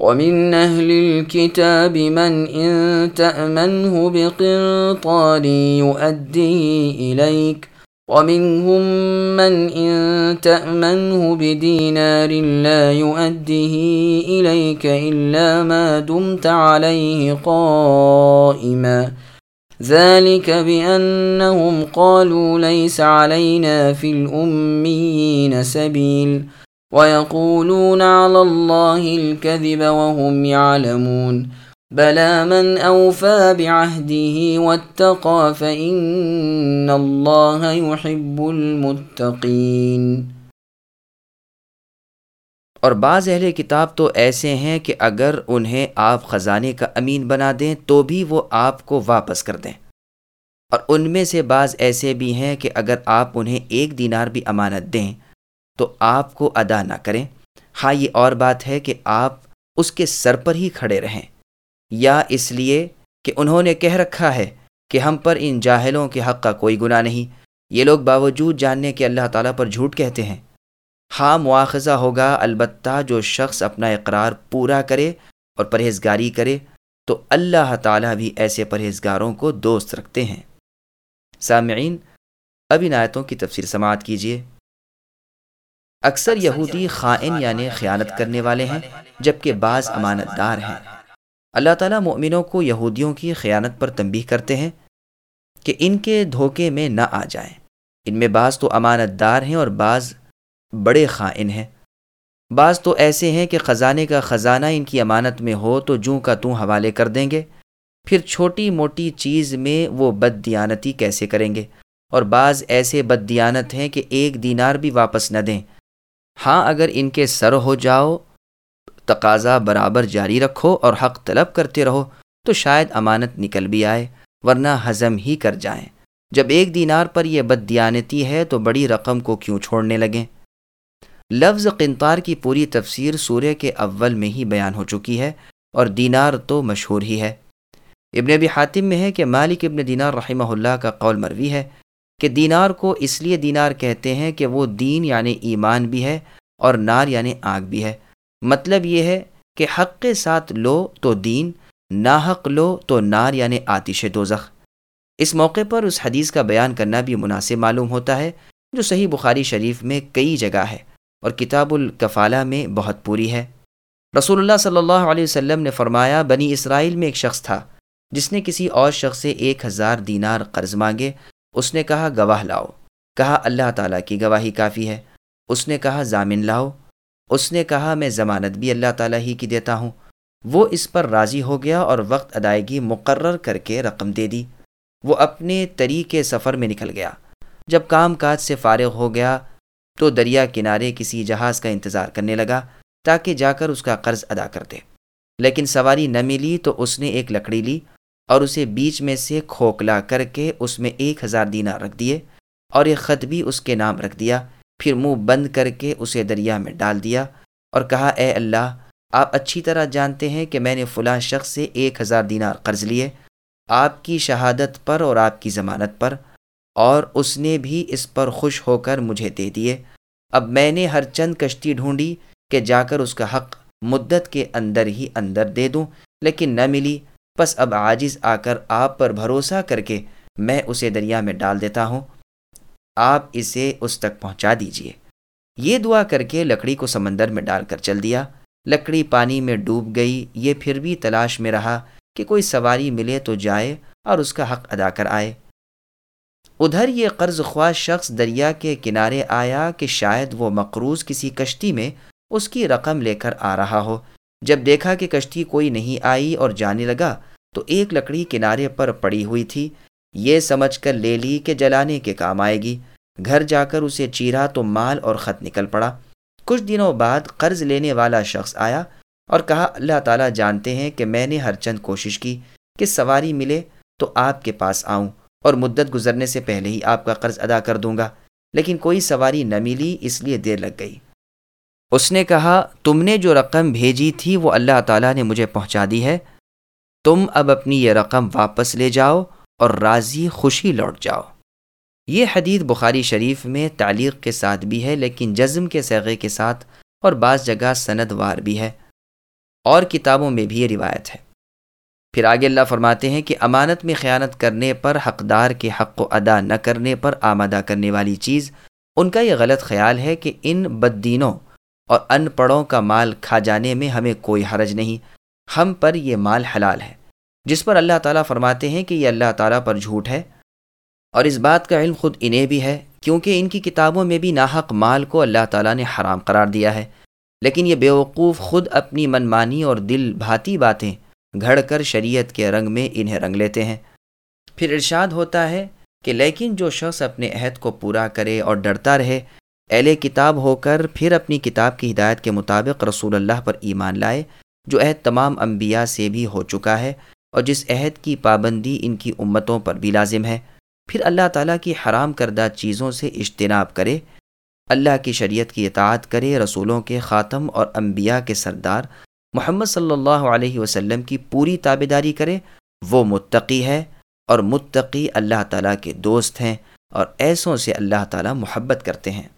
ومن أهل الكتاب من إن تأمنه بقنطار يؤديه إليك ومنهم من إن تأمنه بدينار لا يؤديه إليك إلا ما دمت عليه قائما ذلك بأنهم قالوا ليس علينا في الأميين سبيل ويقولون على الله الكذب وهم يعلمون بلى من اوفى بعهده واتقى فان الله يحب المتقين اور بعض اہل کتاب تو ایسے ہیں کہ اگر انہیں آپ خزانے کا امین بنا دیں تو بھی وہ آپ کو واپس کر دیں۔ اور ان میں سے بعض ایسے بھی ہیں کہ اگر آپ انہیں ایک دینار بھی امانت دیں تو آپ کو ادا نہ کریں۔ ہاں یہ اور بات ہے کہ آپ اس کے سر پر ہی کھڑے رہیں۔ یا اس لیے کہ انہوں نے کہہ رکھا ہے کہ ہم پر ان جاہلوں کے حق کا کوئی گناہ نہیں۔ یہ لوگ باوجود جاننے کے اللہ تعالیٰ پر جھوٹ کہتے ہیں۔ ہاں مواخذہ ہوگا، البتہ جو شخص اپنا اقرار پورا کرے اور پرہیزگاری کرے، تو اللہ تعالیٰ بھی ایسے پرہیزگاروں کو دوست رکھتے ہیں۔ سامعین، اب ان آیتوں کی تفسیر سماعت کیجیے۔ اکثر یہودی خائن یعنی خیانت کرنے والے ہیں، جبکہ بعض امانت دار ہیں۔ اللہ تعالیٰ مؤمنوں کو یہودیوں کی خیانت پر تنبیہ کرتے ہیں کہ ان کے دھوکے میں نہ آ جائیں۔ ان میں بعض تو امانت دار ہیں اور بعض بڑے خائن ہیں۔ بعض تو ایسے ہیں کہ خزانے کا خزانہ ان کی امانت میں ہو تو جوں کا توں حوالے کر دیں گے۔ پھر چھوٹی موٹی چیز میں وہ بد دیانتی کیسے کریں گے؟ اور بعض ایسے بد دیانت ہیں کہ ایک دینار بھی واپس نہ دیں۔ ہاں اگر ان کے سر ہو جاؤ، تقاضا برابر جاری رکھو اور حق طلب کرتے رہو، تو شاید امانت نکل بھی آئے، ورنہ ہضم ہی کر جائیں۔ جب ایک دینار پر یہ بد دیانتی ہے، تو بڑی رقم کو کیوں چھوڑنے لگیں؟ لفظ قنطار کی پوری تفسیر سورہ کے اول میں ہی بیان ہو چکی ہے، اور دینار تو مشہور ہی ہے۔ ابن ابی حاتم میں ہے کہ مالک ابن دینار رحمہ اللہ کا قول مروی ہے۔ کہ دینار کو اس لیے دینار کہتے ہیں کہ وہ دین یعنی ایمان بھی ہے اور نار یعنی آگ بھی ہے۔ مطلب یہ ہے کہ حق کے ساتھ لو تو دین، ناحق لو تو نار یعنی آتش دوزخ۔ اس موقع پر اس حدیث کا بیان کرنا بھی مناسب معلوم ہوتا ہے، جو صحیح بخاری شریف میں کئی جگہ ہے اور کتاب الکفالہ میں بہت پوری ہے۔ رسول اللہ صلی اللہ علیہ وسلم نے فرمایا، بنی اسرائیل میں ایک شخص تھا، جس نے کسی اور شخص سے ایک ہزار دینار قرض مانگے اس نے کہا، گواہ لاؤ۔ کہا، اللہ تعالیٰ کی گواہی کافی ہے۔ اس نے کہا ضامن لاؤ۔ اس نے کہا، میں ضمانت بھی اللہ تعالیٰ ہی کی دیتا ہوں۔ وہ اس پر راضی ہو گیا اور وقت ادائیگی مقرر کر کے رقم دے دی۔ وہ اپنے طریقے سفر میں نکل گیا۔ جب کام کاج سے فارغ ہو گیا تو دریا کنارے کسی جہاز کا انتظار کرنے لگا تاکہ جا کر اس کا قرض ادا کر دے۔ لیکن سواری نہ ملی تو اس نے ایک لکڑی لی۔ اور اسے بیچ میں سے کھوکھلا کر کے اس میں ایک ہزار دینار رکھ دیے اور ایک خط بھی اس کے نام رکھ دیا۔ پھر منہ بند کر کے اسے دریا میں ڈال دیا اور کہا، اے اللہ، آپ اچھی طرح جانتے ہیں کہ میں نے فلاں شخص سے ایک ہزار دینار قرض لیے، آپ کی شہادت پر اور آپ کی ضمانت پر، اور اس نے بھی اس پر خوش ہو کر مجھے دے دیے۔ اب میں نے ہر چند کشتی ڈھونڈی کہ جا کر اس کا حق مدت کے اندر ہی اندر دے دوں، لیکن نہ ملی۔ بس اب عاجز آ کر آپ پر بھروسہ کر کے میں اسے دریا میں ڈال دیتا ہوں۔ آپ اسے اس تک پہنچا دیجیے۔ یہ دعا کر کے لکڑی کو سمندر میں ڈال کر چل دیا۔ لکڑی پانی میں ڈوب گئی۔ یہ پھر بھی تلاش میں رہا کہ کوئی سواری ملے تو جائے اور اس کا حق ادا کر آئے۔ ادھر یہ قرض خواہ شخص دریا کے کنارے آیا کہ شاید وہ مقروض کسی کشتی میں اس کی رقم لے کر آ رہا ہو۔ جب دیکھا کہ کشتی کوئی نہیں آئی اور جانے لگا تو ایک لکڑی کنارے پر پڑی ہوئی تھی۔ یہ سمجھ کر لے لی کہ جلانے کے کام آئے گی۔ گھر جا کر اسے چیرا تو مال اور خط نکل پڑا۔ کچھ دنوں بعد قرض لینے والا شخص آیا اور کہا، اللہ تعالیٰ جانتے ہیں کہ میں نے ہر چند کوشش کی کہ سواری ملے تو آپ کے پاس آؤں اور مدت گزرنے سے پہلے ہی آپ کا قرض ادا کر دوں گا، لیکن کوئی سواری نہ ملی اس لیے دیر لگ گئی۔ اس نے کہا، تم نے جو رقم بھیجی تھی وہ اللہ تعالیٰ نے مجھے پہنچا دی ہے۔ تم اب اپنی یہ رقم واپس لے جاؤ اور راضی خوشی لوٹ جاؤ۔ یہ حدیث بخاری شریف میں تعلیق کے ساتھ بھی ہے، لیکن جزم کے سیغے کے ساتھ اور بعض جگہ سند وار بھی ہے۔ اور کتابوں میں بھی یہ روایت ہے۔ پھر آگے اللہ فرماتے ہیں کہ امانت میں خیانت کرنے پر، حقدار کے حق و ادا نہ کرنے پر آمادہ کرنے والی چیز، ان کا یہ غلط خیال ہے کہ ان بددینوں اور ان پڑھوں کا مال کھا جانے میں ہمیں کوئی حرج نہیں۔ ہم پر یہ مال حلال ہے، جس پر اللہ تعالیٰ فرماتے ہیں کہ یہ اللہ تعالیٰ پر جھوٹ ہے۔ اور اس بات کا علم خود انہیں بھی ہے، کیونکہ ان کی کتابوں میں بھی ناحق مال کو اللہ تعالیٰ نے حرام قرار دیا ہے۔ لیکن یہ بیوقوف خود اپنی منمانی اور دل بھاتی باتیں گھڑ کر شریعت کے رنگ میں انہیں رنگ لیتے ہیں۔ پھر ارشاد ہوتا ہے کہ لیکن جو شخص اپنے عہد کو پورا کرے اور ڈرتا رہے اہل کتاب ہو کر پھر اپنی کتاب کی ہدایت کے مطابق رسول اللہ پر ایمان لائے، جو عہد تمام انبیاء سے بھی ہو چکا ہے اور جس عہد کی پابندی ان کی امتوں پر بھی لازم ہے۔ پھر اللہ تعالیٰ کی حرام کردہ چیزوں سے اجتناب کرے، اللہ کی شریعت کی اطاعت کرے، رسولوں کے خاتم اور انبیاء کے سردار محمد صلی اللہ علیہ وسلم کی پوری تابے داری کرے، وہ متقی ہے اور متقی اللہ تعالیٰ کے دوست ہیں اور ایسوں سے اللہ تعالیٰ محبت کرتے ہیں۔